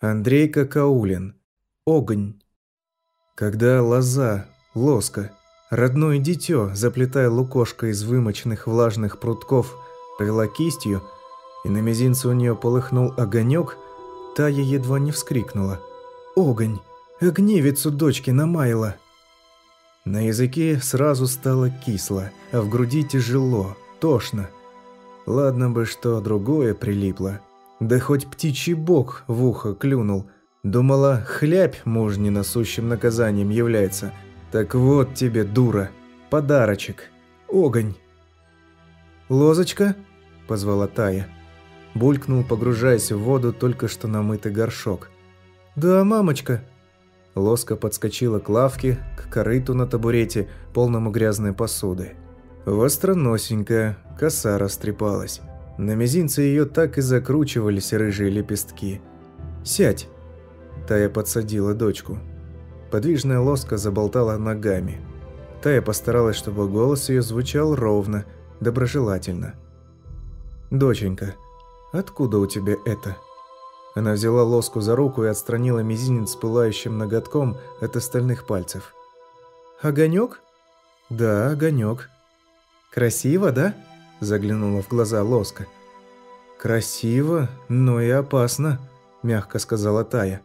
Андрей Какаулин. Огонь. Когда лоза, лоска, родное дитё, заплетая лукошко из вымоченных влажных прутков, повела кистью, и на мизинце у нее полыхнул огонек, Тая едва не вскрикнула. «Огонь! Огневицу дочки намаяла!» На языке сразу стало кисло, а в груди тяжело, тошно. Ладно бы что другое прилипло. Да хоть птичий бог в ухо клюнул. Думала, хлябь мужни насущим наказанием является. Так вот тебе, дура, подарочек. Огонь. «Лозочка?» – позвала Тая. Булькнул, погружаясь в воду только что намытый горшок. «Да, мамочка». Лоска подскочила к лавке, к корыту на табурете, полному грязной посуды. Востроносенькая, коса растрепалась. На мизинце ее так и закручивались рыжие лепестки. «Сядь!» Тая подсадила дочку. Подвижная лоска заболтала ногами. Тая постаралась, чтобы голос ее звучал ровно, доброжелательно. «Доченька, откуда у тебя это?» Она взяла лоску за руку и отстранила мизинец пылающим ноготком от остальных пальцев. «Огонек?» «Да, огонек». «Красиво, да?» – заглянула в глаза лоска. «Красиво, но и опасно», – мягко сказала Тая.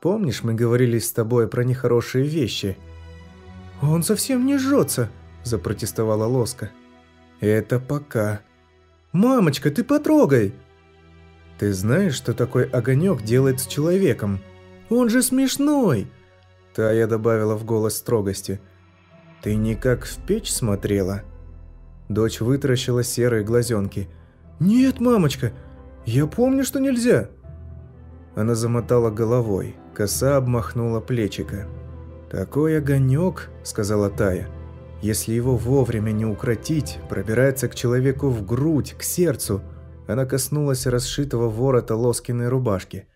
«Помнишь, мы говорили с тобой про нехорошие вещи?» «Он совсем не жжется», – запротестовала лоска. «Это пока». «Мамочка, ты потрогай!» «Ты знаешь, что такой огонек делает с человеком?» «Он же смешной!» Тая добавила в голос строгости. «Ты никак в печь смотрела?» Дочь вытаращила серые глазенки. «Нет, мамочка, я помню, что нельзя!» Она замотала головой, коса обмахнула плечика. «Такой огонек», — сказала Тая, — «если его вовремя не укротить, пробирается к человеку в грудь, к сердцу, она коснулась расшитого ворота Лоскиной рубашки.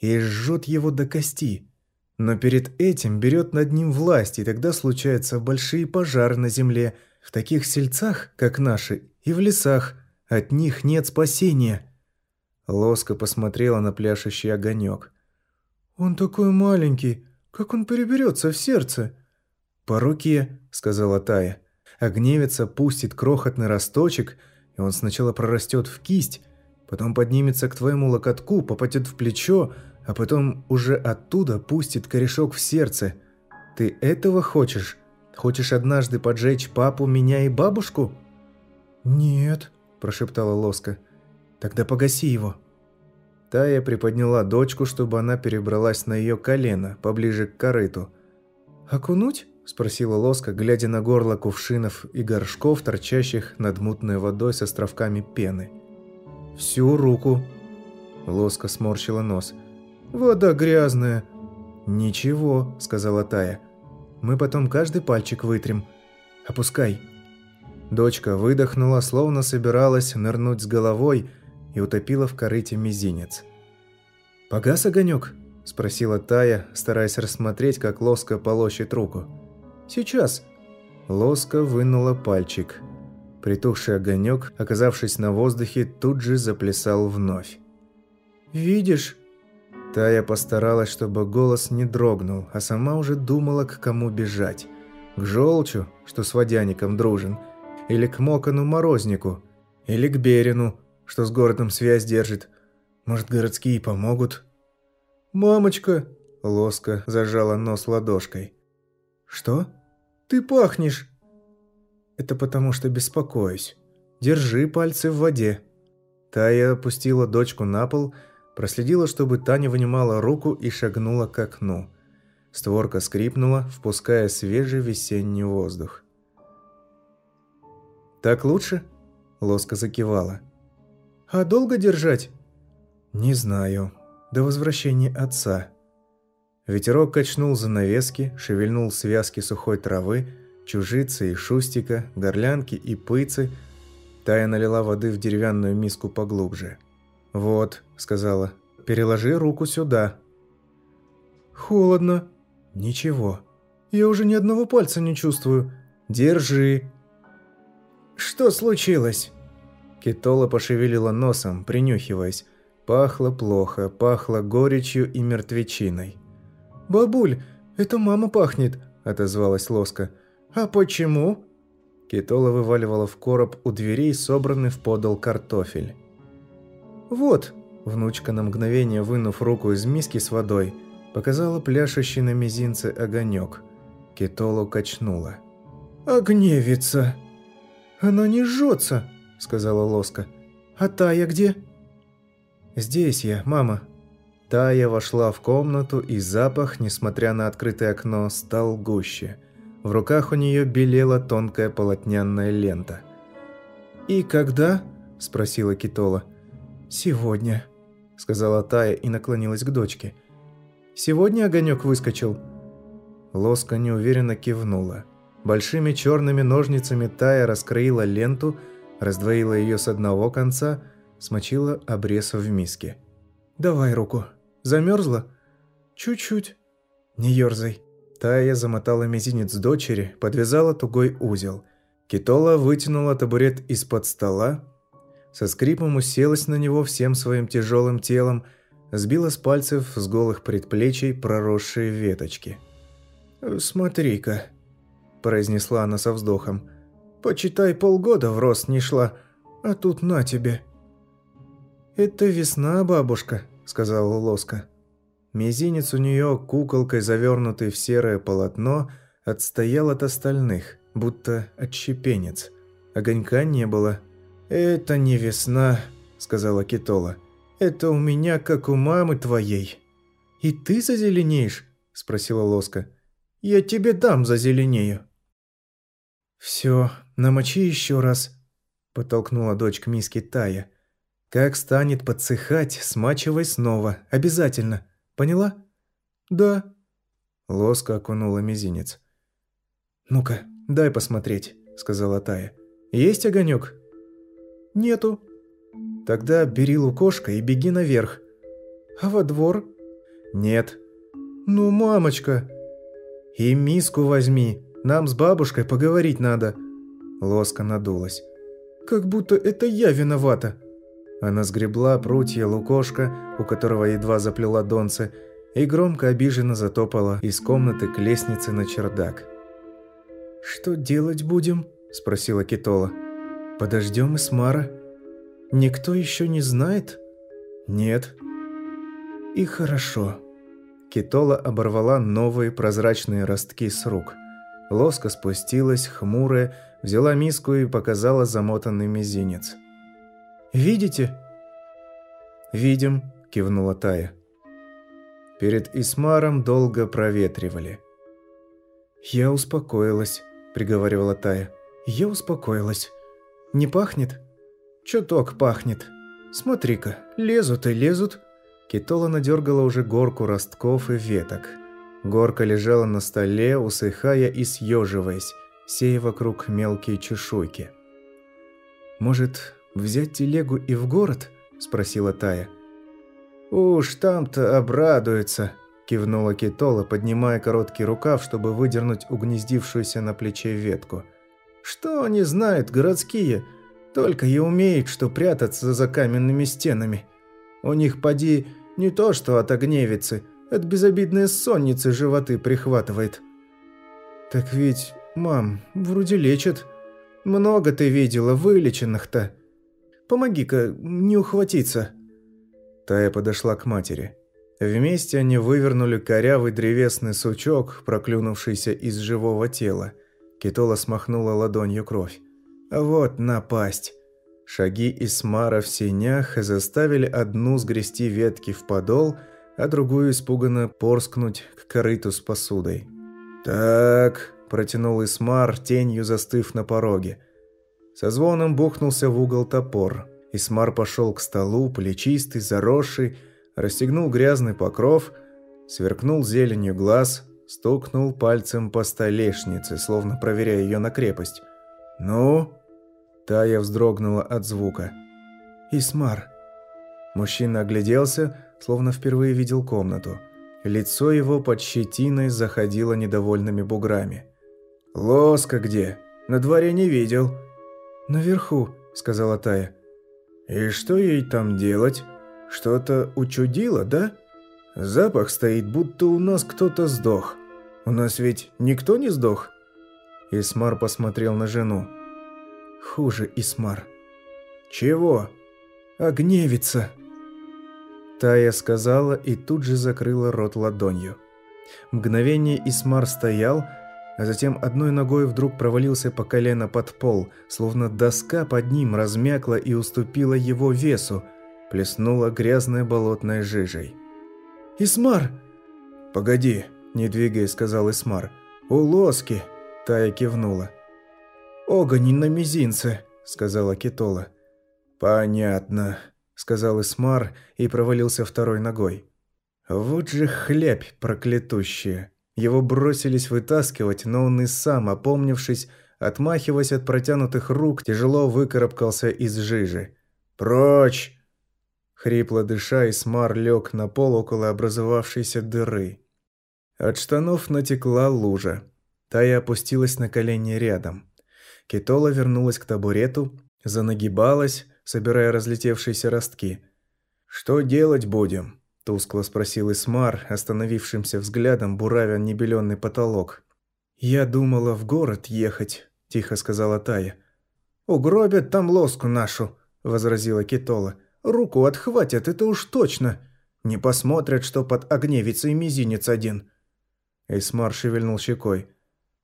И жжет его до кости. Но перед этим берет над ним власть, и тогда случаются большие пожары на земле. В таких сельцах, как наши, и в лесах. От них нет спасения. Лоска посмотрела на пляшущий огонек. «Он такой маленький. Как он переберется в сердце?» «По руке», — сказала Тая. Огневица пустит крохотный росточек — и он сначала прорастет в кисть, потом поднимется к твоему локотку, попадет в плечо, а потом уже оттуда пустит корешок в сердце. Ты этого хочешь? Хочешь однажды поджечь папу, меня и бабушку?» «Нет», – прошептала Лоска. «Тогда погаси его». Тая приподняла дочку, чтобы она перебралась на ее колено, поближе к корыту. «Окунуть?» спросила Лоска, глядя на горло кувшинов и горшков, торчащих над мутной водой с островками пены. «Всю руку!» Лоска сморщила нос. «Вода грязная!» «Ничего», — сказала Тая. «Мы потом каждый пальчик вытрем. Опускай». Дочка выдохнула, словно собиралась нырнуть с головой и утопила в корыте мизинец. «Погас огонек?» – спросила Тая, стараясь рассмотреть, как Лоска полощет руку. Сейчас!» Лоска вынула пальчик. Притухший огонек, оказавшись на воздухе, тут же заплясал вновь. «Видишь?» Тая постаралась, чтобы голос не дрогнул, а сама уже думала, к кому бежать. К желчу, что с водяником дружен, или к мокону морознику, или к берину, что с городом связь держит. Может, городские помогут? «Мамочка!» – Лоска зажала нос ладошкой. «Что?» Ты пахнешь!» «Это потому что беспокоюсь. Держи пальцы в воде». Тая опустила дочку на пол, проследила, чтобы Таня вынимала руку и шагнула к окну. Створка скрипнула, впуская свежий весенний воздух. «Так лучше?» – Лоска закивала. «А долго держать?» «Не знаю. До возвращения отца». Ветерок качнул занавески, шевельнул связки сухой травы, чужицы и шустика, горлянки и пыцы. Тая налила воды в деревянную миску поглубже. «Вот», — сказала, — «переложи руку сюда». «Холодно». «Ничего». «Я уже ни одного пальца не чувствую». «Держи». «Что случилось?» Китола пошевелила носом, принюхиваясь. Пахло плохо, пахло горечью и мертвечиной. «Бабуль, это мама пахнет», – отозвалась Лоска. «А почему?» Китола вываливала в короб у дверей собранный в подол картофель. «Вот», – внучка на мгновение вынув руку из миски с водой, показала пляшущий на мизинце огонек. Китолу качнула. «Огневица!» «Она не жжется», – сказала Лоска. «А Тая где?» «Здесь я, мама». Тая вошла в комнату, и запах, несмотря на открытое окно, стал гуще. В руках у нее белела тонкая полотняная лента. «И когда?» – спросила Китола. «Сегодня», – сказала Тая и наклонилась к дочке. «Сегодня огонек выскочил?» Лоска неуверенно кивнула. Большими черными ножницами Тая раскроила ленту, раздвоила ее с одного конца – смочила обрез в миске. «Давай руку. Замерзла?» «Чуть-чуть». «Не ерзай». Тая замотала мизинец дочери, подвязала тугой узел. Китола вытянула табурет из-под стола, со скрипом уселась на него всем своим тяжелым телом, сбила с пальцев с голых предплечий проросшие веточки. «Смотри-ка», – произнесла она со вздохом, – «почитай, полгода в рост не шла, а тут на тебе». «Это весна, бабушка», – сказала Лоска. Мизинец у нее, куколкой завернутый в серое полотно, отстоял от остальных, будто отщепенец. Огонька не было. «Это не весна», – сказала Китола. «Это у меня, как у мамы твоей». «И ты зазеленеешь?» – спросила Лоска. «Я тебе дам зазеленею». «Все, намочи еще раз», – подтолкнула дочь к миске Тая. Как станет подсыхать, смачивай снова. Обязательно. Поняла? Да. Лоска окунула мизинец. «Ну-ка, дай посмотреть», — сказала Тая. «Есть огонек?» «Нету». «Тогда бери лукошко и беги наверх». «А во двор?» «Нет». «Ну, мамочка!» «И миску возьми, нам с бабушкой поговорить надо». Лоска надулась. «Как будто это я виновата», она сгребла прутья лукошка, у которого едва заплела донце, и громко обиженно затопала из комнаты к лестнице на чердак. «Что делать будем?» – спросила Китола. «Подождем Исмара. Никто еще не знает?» «Нет». «И хорошо». Китола оборвала новые прозрачные ростки с рук. Лоска спустилась, хмурая, взяла миску и показала замотанный мизинец. Видите?» «Видим», – кивнула Тая. Перед Исмаром долго проветривали. «Я успокоилась», – приговаривала Тая. «Я успокоилась. Не пахнет?» «Чуток пахнет. Смотри-ка, лезут и лезут». Китола надергала уже горку ростков и веток. Горка лежала на столе, усыхая и съеживаясь, сея вокруг мелкие чешуйки. «Может, «Взять телегу и в город?» – спросила Тая. «Уж там-то обрадуется», – кивнула Китола, поднимая короткий рукав, чтобы выдернуть угнездившуюся на плече ветку. «Что они знают, городские? Только и умеют, что прятаться за каменными стенами. У них, поди, не то что от огневицы, от безобидной сонницы животы прихватывает». «Так ведь, мам, вроде лечат. Много ты видела вылеченных-то», Помоги-ка не ухватиться». Тая подошла к матери. Вместе они вывернули корявый древесный сучок, проклюнувшийся из живого тела. Китола смахнула ладонью кровь. «Вот напасть!» Шаги Исмара в сенях заставили одну сгрести ветки в подол, а другую испуганно порскнуть к корыту с посудой. «Так», – протянул Исмар, тенью застыв на пороге – со звоном бухнулся в угол топор. Исмар пошел к столу, плечистый, заросший, расстегнул грязный покров, сверкнул зеленью глаз, стукнул пальцем по столешнице, словно проверяя ее на крепость. «Ну?» Тая вздрогнула от звука. «Исмар». Мужчина огляделся, словно впервые видел комнату. Лицо его под щетиной заходило недовольными буграми. «Лоска где? На дворе не видел». «Наверху», — сказала Тая. «И что ей там делать?» что-то учудило, да? Запах стоит, будто у нас кто-то сдох. У нас ведь никто не сдох?» Исмар посмотрел на жену. «Хуже, Исмар». «Чего?» «Огневится». Тая сказала и тут же закрыла рот ладонью. Мгновение Исмар стоял, а затем одной ногой вдруг провалился по колено под пол, словно доска под ним размякла и уступила его весу, плеснула грязной болотной жижей. «Исмар!» «Погоди», – не двигаясь, сказал Исмар. «У лоски!» – Тая кивнула. «Огонь на мизинце», – сказала Китола. «Понятно», – сказал Исмар и провалился второй ногой. «Вот же хлябь проклятущая!» Его бросились вытаскивать, но он и сам, опомнившись, отмахиваясь от протянутых рук, тяжело выкарабкался из жижи. «Прочь!» Хрипло дыша, Исмар лег на пол около образовавшейся дыры. От штанов натекла лужа. Тая опустилась на колени рядом. Китола вернулась к табурету, занагибалась, собирая разлетевшиеся ростки. «Что делать будем?» Тускло спросил Исмар, остановившимся взглядом буравя небеленный потолок. «Я думала в город ехать», – тихо сказала Тая. «Угробят там лоску нашу», – возразила Китола. «Руку отхватят, это уж точно. Не посмотрят, что под огневицей мизинец один». Исмар шевельнул щекой.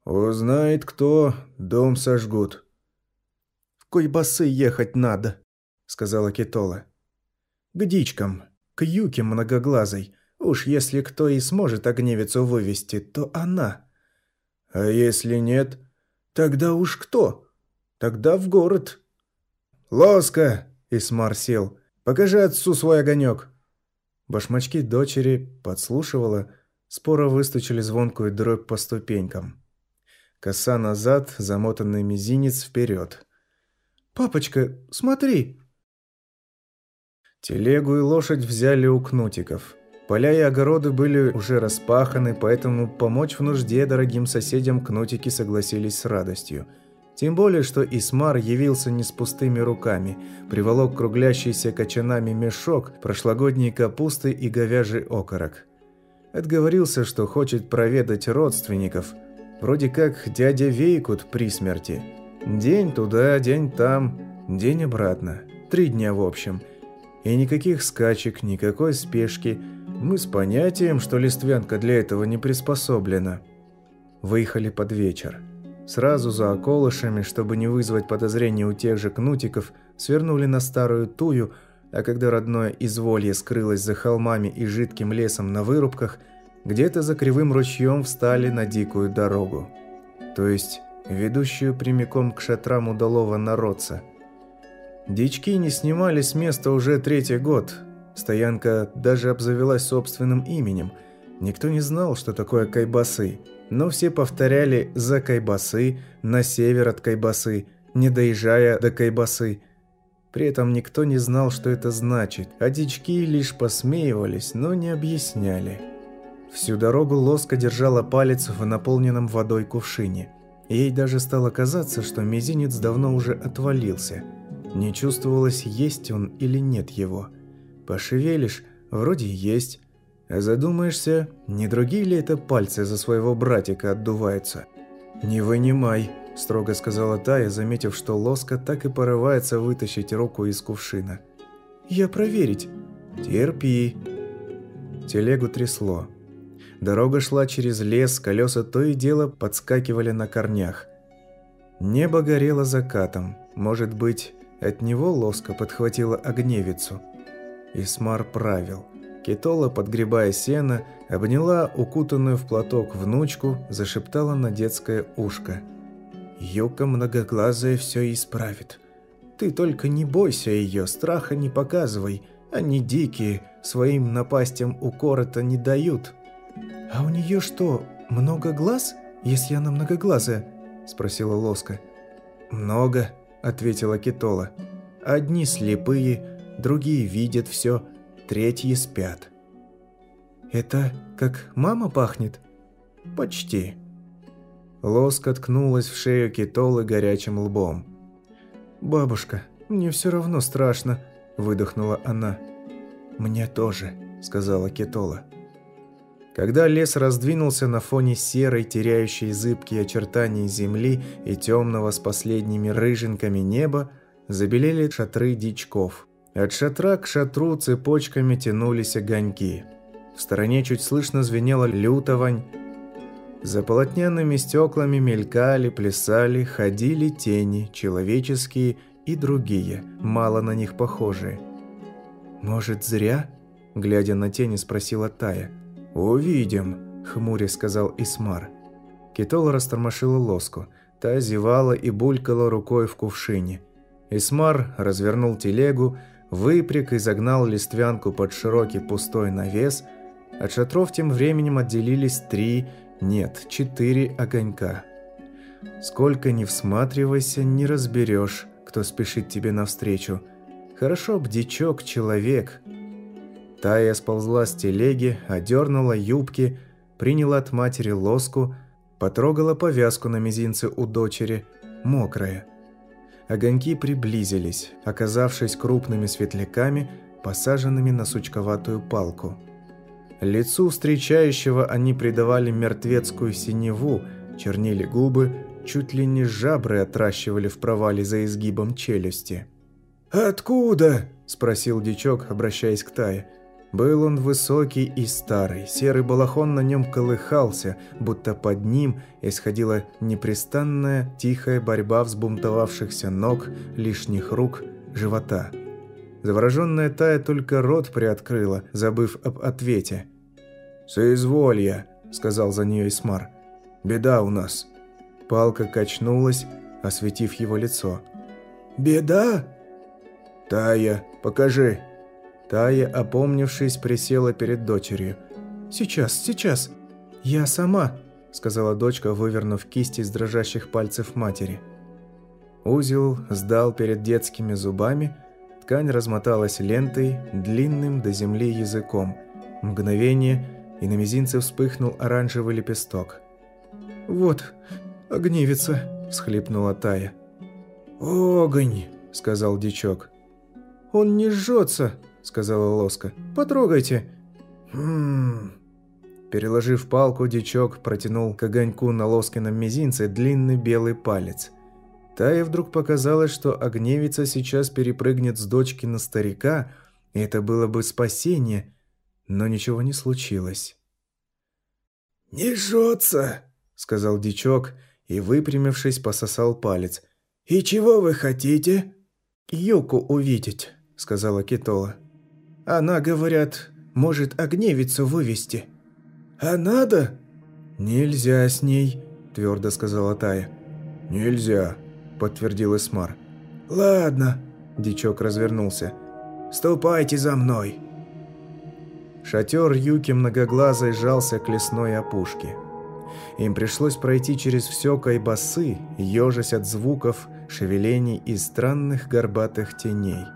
«Узнает кто, дом сожгут». «В Койбасы ехать надо», – сказала Китола. «К дичкам, к Юке многоглазой. Уж если кто и сможет огневицу вывести, то она. А если нет, тогда уж кто? Тогда в город. «Лоска!» – Исмар сел. «Покажи отцу свой огонек!» Башмачки дочери подслушивала, споро выстучили звонкую дробь по ступенькам. Коса назад, замотанный мизинец вперед. «Папочка, смотри!» Телегу и лошадь взяли у кнутиков. Поля и огороды были уже распаханы, поэтому помочь в нужде дорогим соседям кнутики согласились с радостью. Тем более, что Исмар явился не с пустыми руками, приволок круглящийся кочанами мешок, прошлогодней капусты и говяжий окорок. Отговорился, что хочет проведать родственников, вроде как дядя Вейкут при смерти. День туда, день там, день обратно. Три дня в общем – и никаких скачек, никакой спешки. Мы с понятием, что листвянка для этого не приспособлена. Выехали под вечер. Сразу за околышами, чтобы не вызвать подозрений у тех же кнутиков, свернули на старую тую, а когда родное изволье скрылось за холмами и жидким лесом на вырубках, где-то за кривым ручьем встали на дикую дорогу. То есть, ведущую прямиком к шатрам удалого народца – Дички не снимали с места уже третий год. Стоянка даже обзавелась собственным именем. Никто не знал, что такое кайбасы, но все повторяли «за кайбасы», «на север от кайбасы», не доезжая до кайбасы. При этом никто не знал, что это значит, а дички лишь посмеивались, но не объясняли. Всю дорогу Лоска держала палец в наполненном водой кувшине. Ей даже стало казаться, что мизинец давно уже отвалился – не чувствовалось, есть он или нет его. Пошевелишь, вроде есть. А задумаешься, не другие ли это пальцы за своего братика отдуваются? «Не вынимай», – строго сказала Тая, заметив, что Лоска так и порывается вытащить руку из кувшина. «Я проверить». «Терпи». Телегу трясло. Дорога шла через лес, колеса то и дело подскакивали на корнях. Небо горело закатом. Может быть, от него лоска подхватила огневицу. Исмар правил. Китола, подгребая сено, обняла укутанную в платок внучку, зашептала на детское ушко. «Юка многоглазая все исправит. Ты только не бойся ее, страха не показывай. Они дикие, своим напастям укора-то не дают». «А у нее что, много глаз, если она многоглазая?» – спросила Лоска. «Много», ответила Китола. «Одни слепые, другие видят все, третьи спят». «Это как мама пахнет?» «Почти». Лоска ткнулась в шею Китолы горячим лбом. «Бабушка, мне все равно страшно», – выдохнула она. «Мне тоже», — сказала Кетола. Когда лес раздвинулся на фоне серой, теряющей зыбкие очертания земли и темного с последними рыжинками неба, забелели шатры дичков. От шатра к шатру цепочками тянулись огоньки. В стороне чуть слышно звенела лютовань. За полотняными стеклами мелькали, плясали, ходили тени, человеческие и другие, мало на них похожие. «Может, зря?» – глядя на тени, спросила Тая. «Увидим», – хмуря сказал Исмар. Китола растормошила лоску. Та зевала и булькала рукой в кувшине. Исмар развернул телегу, выпряг и загнал листвянку под широкий пустой навес. От шатров тем временем отделились три, нет, четыре огонька. Сколько ни всматривайся, не разберешь, кто спешит тебе навстречу. Хорошо б дичок человек, Тая сползла с телеги, одернула юбки, приняла от матери лоску, потрогала повязку на мизинце у дочери, мокрая. Огоньки приблизились, оказавшись крупными светляками, посаженными на сучковатую палку. Лицу встречающего они придавали мертвецкую синеву, чернили губы, чуть ли не жабры отращивали в провале за изгибом челюсти. «Откуда?» – спросил дичок, обращаясь к Тае. Был он высокий и старый, серый балахон на нем колыхался, будто под ним исходила непрестанная тихая борьба взбунтовавшихся ног, лишних рук, живота. Завороженная Тая только рот приоткрыла, забыв об ответе. «Соизволья», — сказал за нее Исмар. «Беда у нас». Палка качнулась, осветив его лицо. «Беда?» «Тая, покажи», Тая, опомнившись, присела перед дочерью. «Сейчас, сейчас. Я сама», – сказала дочка, вывернув кисть из дрожащих пальцев матери. Узел сдал перед детскими зубами, ткань размоталась лентой, длинным до земли языком. Мгновение, и на мизинце вспыхнул оранжевый лепесток. «Вот, огнивится», – всхлипнула Тая. «Огонь», – сказал дичок. «Он не жжется», сказала Лоска. «Потрогайте». «Хм...» Переложив палку, дичок протянул к огоньку на Лоскином мизинце длинный белый палец. Тае вдруг показалось, что огневица сейчас перепрыгнет с дочки на старика, и это было бы спасение, но ничего не случилось. «Не жжется», — сказал дичок и, выпрямившись, пососал палец. «И чего вы хотите?» «Юку увидеть», — сказала Китола. Она, говорят, может огневицу вывести. А надо? Нельзя с ней, твердо сказала Тая. Нельзя, подтвердил Исмар. Ладно, дичок развернулся. Ступайте за мной. Шатер Юки многоглазой жался к лесной опушке. Им пришлось пройти через все кайбасы, ежась от звуков, шевелений и странных горбатых теней.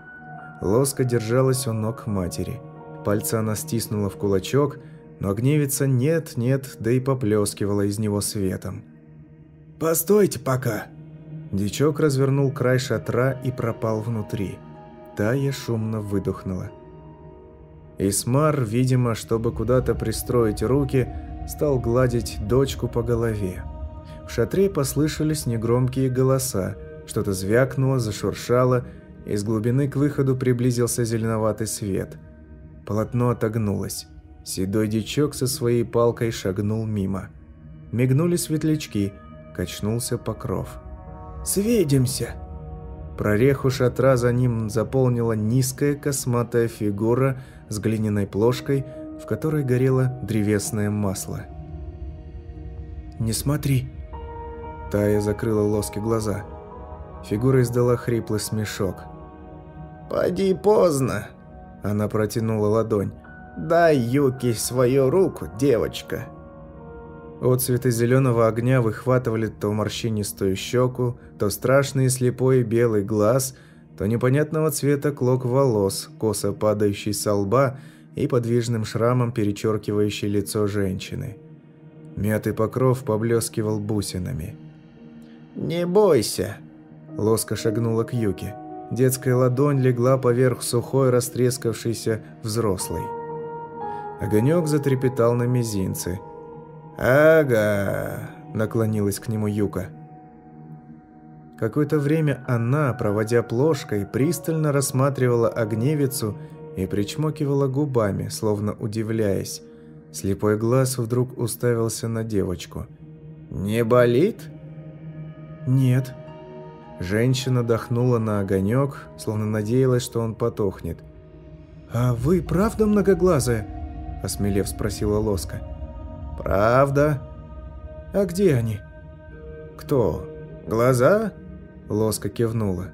Лоска держалась у ног матери. Пальцы она стиснула в кулачок, но гневица нет-нет, да и поплескивала из него светом. «Постойте пока!» Дичок развернул край шатра и пропал внутри. Тая шумно выдохнула. Исмар, видимо, чтобы куда-то пристроить руки, стал гладить дочку по голове. В шатре послышались негромкие голоса, что-то звякнуло, зашуршало, из глубины к выходу приблизился зеленоватый свет. Полотно отогнулось. Седой дичок со своей палкой шагнул мимо. Мигнули светлячки, качнулся покров. «Свидимся!» Прореху шатра за ним заполнила низкая косматая фигура с глиняной плошкой, в которой горело древесное масло. «Не смотри!» Тая закрыла лоски глаза. Фигура издала хриплый смешок. «Поди поздно!» Она протянула ладонь. «Дай Юки свою руку, девочка!» Отцветы зеленого огня выхватывали то морщинистую щеку, то страшный слепой белый глаз, то непонятного цвета клок волос, косо падающий со лба и подвижным шрамом перечеркивающий лицо женщины. Мятый покров поблескивал бусинами. «Не бойся!» Лоска шагнула к Юке. Детская ладонь легла поверх сухой, растрескавшейся взрослой. Огонек затрепетал на мизинце. «Ага», — наклонилась к нему Юка. Какое-то время она, проводя плошкой, пристально рассматривала огневицу и причмокивала губами, словно удивляясь. Слепой глаз вдруг уставился на девочку. «Не болит?» «Нет». Женщина дохнула на огонек, словно надеялась, что он потухнет. «А вы правда многоглазая?» – осмелев спросила Лоска. «Правда? А где они?» «Кто? Глаза?» Лоска кивнула.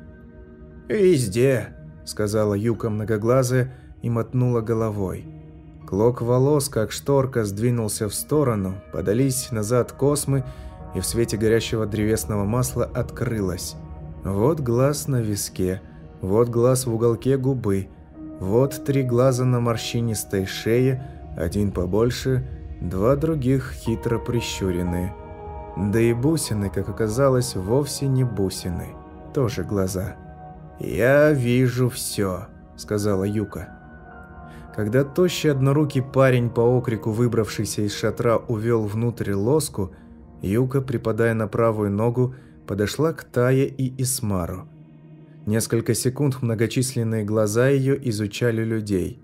«Везде», — сказала Юка многоглазая и мотнула головой. Клок волос, как шторка, сдвинулся в сторону, подались назад космы, и в свете горящего древесного масла открылась. Вот глаз на виске, вот глаз в уголке губы, вот три глаза на морщинистой шее, один побольше, два других хитро прищуренные – да и бусины, как оказалось, вовсе не бусины, тоже глаза. «Я вижу все», — сказала Юка. Когда тощий однорукий парень по окрику, выбравшийся из шатра, увел внутрь лоску, Юка, припадая на правую ногу, подошла к Тае и Исмару. Несколько секунд многочисленные глаза ее изучали людей.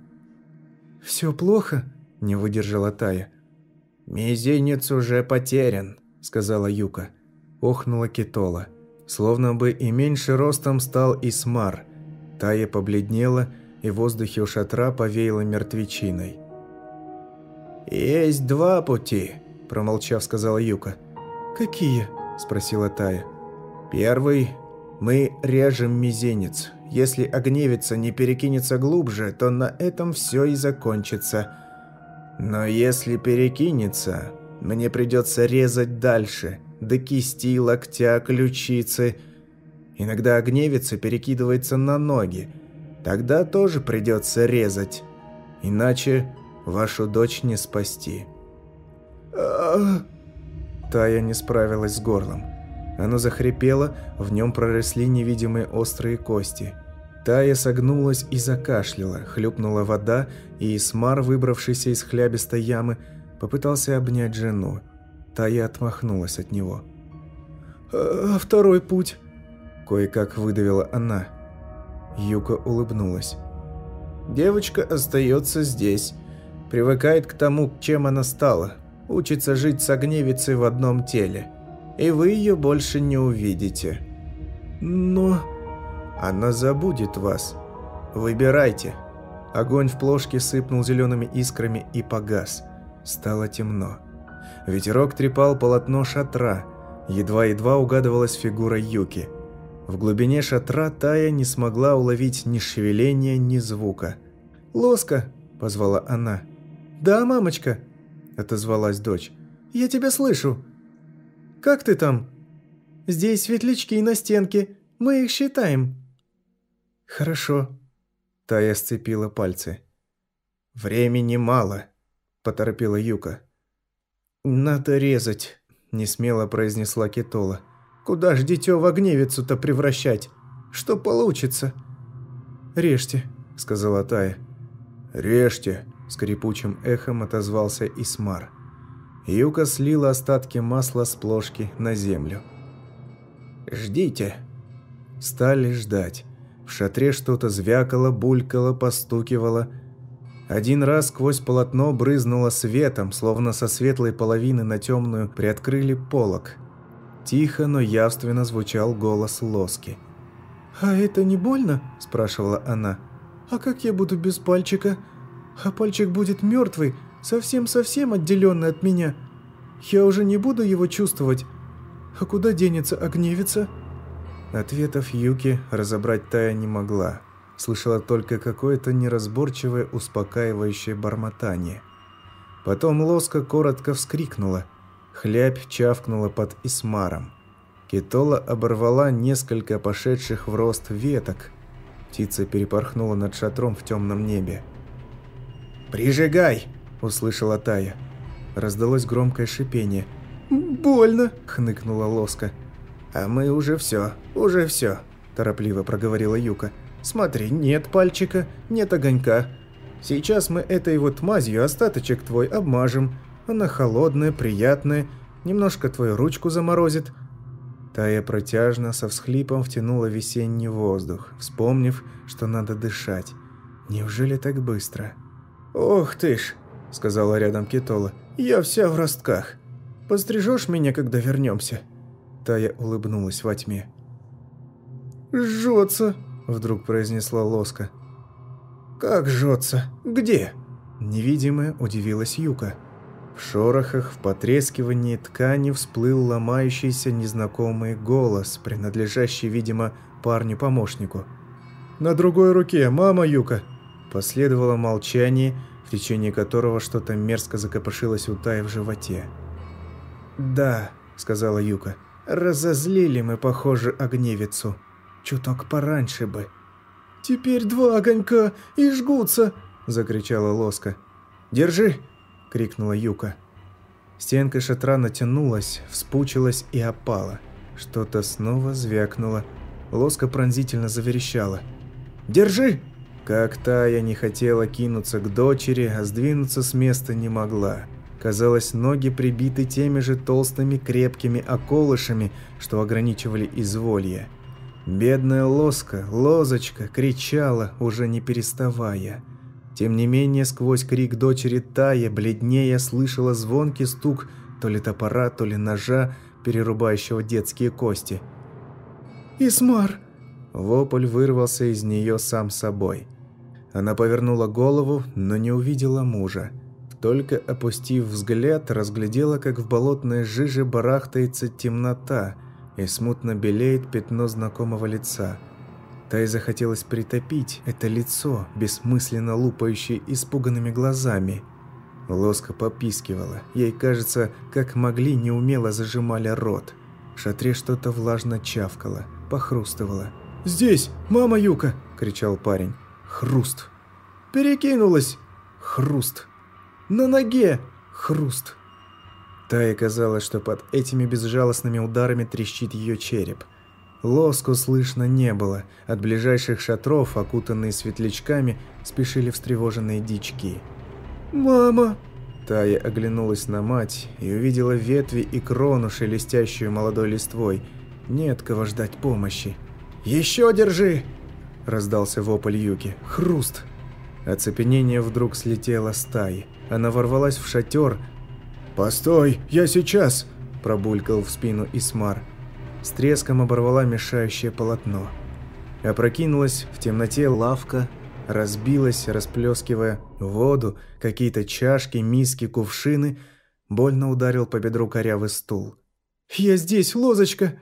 «Все плохо?» – не выдержала Тая. «Мизинец уже потерян», – сказала Юка. Охнула Китола. Словно бы и меньше ростом стал Исмар. Тая побледнела, и в воздухе у шатра повеяло мертвечиной. «Есть два пути», – промолчав, сказала Юка. «Какие?» – спросила Тая. «Первый – мы режем мизинец. Если огневица не перекинется глубже, то на этом все и закончится. Но если перекинется, мне придется резать дальше, до кисти, локтя, ключицы. Иногда огневица перекидывается на ноги. Тогда тоже придется резать. Иначе вашу дочь не спасти. Тая не справилась с горлом. Оно захрипело, в нем проросли невидимые острые кости. Тая согнулась и закашляла, хлюпнула вода, и Исмар, выбравшийся из хлябистой ямы, Попытался обнять жену. Тая отмахнулась от него. «А второй путь?» Кое-как выдавила она. Юка улыбнулась. «Девочка остается здесь. Привыкает к тому, чем она стала. Учится жить с огневицей в одном теле. И вы ее больше не увидите. Но... Она забудет вас. Выбирайте». Огонь в плошке сыпнул зелеными искрами и погас. Стало темно. Ветерок трепал полотно шатра. Едва-едва угадывалась фигура Юки. В глубине шатра Тая не смогла уловить ни шевеления, ни звука. «Лоска!» – позвала она. «Да, мамочка!» – отозвалась дочь. «Я тебя слышу!» «Как ты там?» «Здесь светлячки на стенке. Мы их считаем». «Хорошо». Тая сцепила пальцы. «Времени мало», – поторопила Юка. «Надо резать», – несмело произнесла Китола. «Куда ж дитё в огневицу-то превращать? Что получится?» «Режьте», – сказала Тая. «Режьте», – скрипучим эхом отозвался Исмар. Юка слила остатки масла с плошки на землю. «Ждите». Стали ждать. В шатре что-то звякало, булькало, постукивало – один раз сквозь полотно брызнуло светом, словно со светлой половины на темную приоткрыли полок. Тихо, но явственно звучал голос Лоски. «А это не больно?» – спрашивала она. «А как я буду без пальчика? А пальчик будет мертвый, совсем-совсем отделенный от меня. Я уже не буду его чувствовать. А куда денется огневица?» Ответов Юки разобрать Тая не могла слышала только какое-то неразборчивое успокаивающее бормотание. Потом лоска коротко вскрикнула. Хлябь чавкнула под Исмаром. Китола оборвала несколько пошедших в рост веток. Птица перепорхнула над шатром в темном небе. «Прижигай!» – услышала Тая. Раздалось громкое шипение. «Больно!» – хныкнула лоска. «А мы уже все, уже все!» – торопливо проговорила Юка. «Смотри, нет пальчика, нет огонька. Сейчас мы этой вот мазью остаточек твой обмажем. Она холодная, приятная, немножко твою ручку заморозит». Тая протяжно со всхлипом втянула весенний воздух, вспомнив, что надо дышать. «Неужели так быстро?» «Ох ты ж!» – сказала рядом Китола. «Я вся в ростках. Пострижешь меня, когда вернемся?» Тая улыбнулась во тьме. «Жжется!» – вдруг произнесла Лоска. «Как жжется? Где?» Невидимая удивилась Юка. В шорохах, в потрескивании ткани всплыл ломающийся незнакомый голос, принадлежащий, видимо, парню-помощнику. «На другой руке, мама Юка!» Последовало молчание, в течение которого что-то мерзко закопошилось у Таи в животе. «Да», — сказала Юка, — «разозлили мы, похоже, огневицу. Чуток пораньше бы». «Теперь два огонька и жгутся!» – закричала Лоска. «Держи!» – крикнула Юка. Стенка шатра натянулась, вспучилась и опала. Что-то снова звякнуло. Лоска пронзительно заверещала. «Держи!» Как та я не хотела кинуться к дочери, а сдвинуться с места не могла. Казалось, ноги прибиты теми же толстыми крепкими околышами, что ограничивали изволье. Бедная лоска, лозочка, кричала, уже не переставая. Тем не менее, сквозь крик дочери Тая, бледнее, слышала звонкий стук то ли топора, то ли ножа, перерубающего детские кости. «Исмар!» Вопль вырвался из нее сам собой. Она повернула голову, но не увидела мужа. Только опустив взгляд, разглядела, как в болотной жиже барахтается темнота – и смутно белеет пятно знакомого лица. Тай захотелось притопить это лицо, бессмысленно лупающее испуганными глазами. Лоска попискивала. Ей кажется, как могли, неумело зажимали рот. В шатре что-то влажно чавкало, похрустывало. «Здесь! Мама Юка!» – кричал парень. Хруст. «Перекинулась!» Хруст. «На ноге!» Хруст. Тае казалось, что под этими безжалостными ударами трещит ее череп. Лоску слышно не было. От ближайших шатров, окутанные светлячками, спешили встревоженные дички. «Мама!» Тая оглянулась на мать и увидела ветви и крону, шелестящую молодой листвой. Нет кого ждать помощи. «Еще держи!» – раздался вопль Юки. Хруст! Оцепенение вдруг слетело с Таи. Она ворвалась в шатер, «Постой, я сейчас!» – пробулькал в спину Исмар. С треском оборвала мешающее полотно. Опрокинулась в темноте лавка, разбилась, расплескивая воду, какие-то чашки, миски, кувшины. Больно ударил по бедру корявый стул. «Я здесь, лозочка!»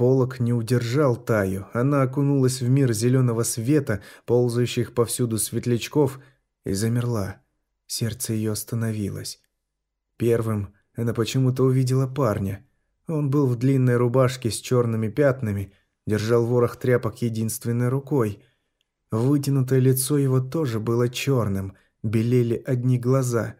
Полок не удержал Таю. Она окунулась в мир зеленого света, ползающих повсюду светлячков, и замерла. Сердце ее остановилось. Первым она почему-то увидела парня. Он был в длинной рубашке с черными пятнами, держал ворох тряпок единственной рукой. Вытянутое лицо его тоже было черным, белели одни глаза.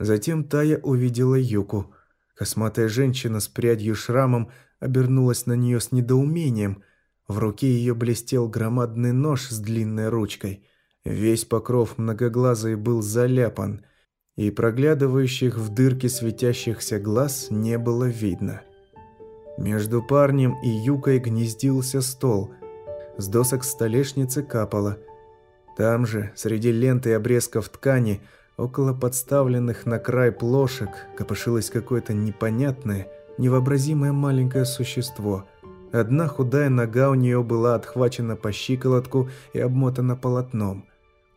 Затем Тая увидела Юку. Косматая женщина с прядью шрамом обернулась на нее с недоумением. В руке ее блестел громадный нож с длинной ручкой. Весь покров многоглазый был заляпан – и проглядывающих в дырки светящихся глаз не было видно. Между парнем и юкой гнездился стол. С досок столешницы капало. Там же, среди ленты и обрезков ткани, около подставленных на край плошек, копошилось какое-то непонятное, невообразимое маленькое существо. Одна худая нога у нее была отхвачена по щиколотку и обмотана полотном.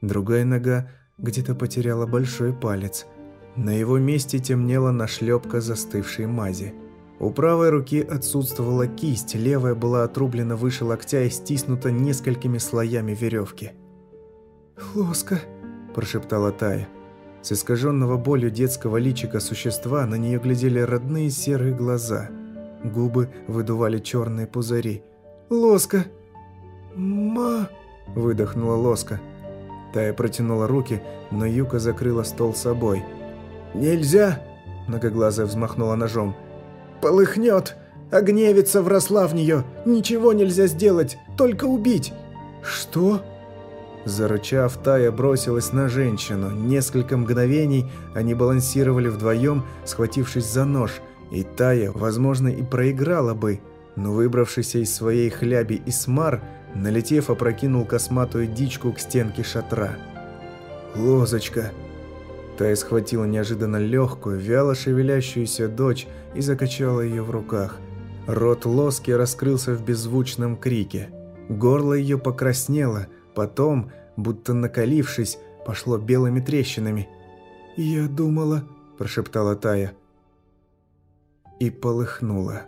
Другая нога где-то потеряла большой палец. На его месте темнела нашлепка застывшей мази. У правой руки отсутствовала кисть, левая была отрублена выше локтя и стиснута несколькими слоями веревки. «Лоска», – прошептала Тая. С искаженного болью детского личика существа на нее глядели родные серые глаза. Губы выдували черные пузыри. «Лоска!» «Ма!» – выдохнула Лоска. Тая протянула руки, но Юка закрыла стол собой. «Нельзя!» – многоглазая взмахнула ножом. «Полыхнет! Огневица вросла в нее! Ничего нельзя сделать! только убить!» «Что?» Зарычав, Тая бросилась на женщину. Несколько мгновений они балансировали вдвоем, схватившись за нож, и Тая, возможно, и проиграла бы, но выбравшийся из своей хляби Исмар, налетев, опрокинул косматую дичку к стенке шатра. «Лозочка!» Тая схватила неожиданно легкую, вяло шевелящуюся дочь и закачала ее в руках. Рот Лоски раскрылся в беззвучном крике. Горло ее покраснело – Потом, будто накалившись, пошло белыми трещинами. «Я думала...» – прошептала Тая. И полыхнула.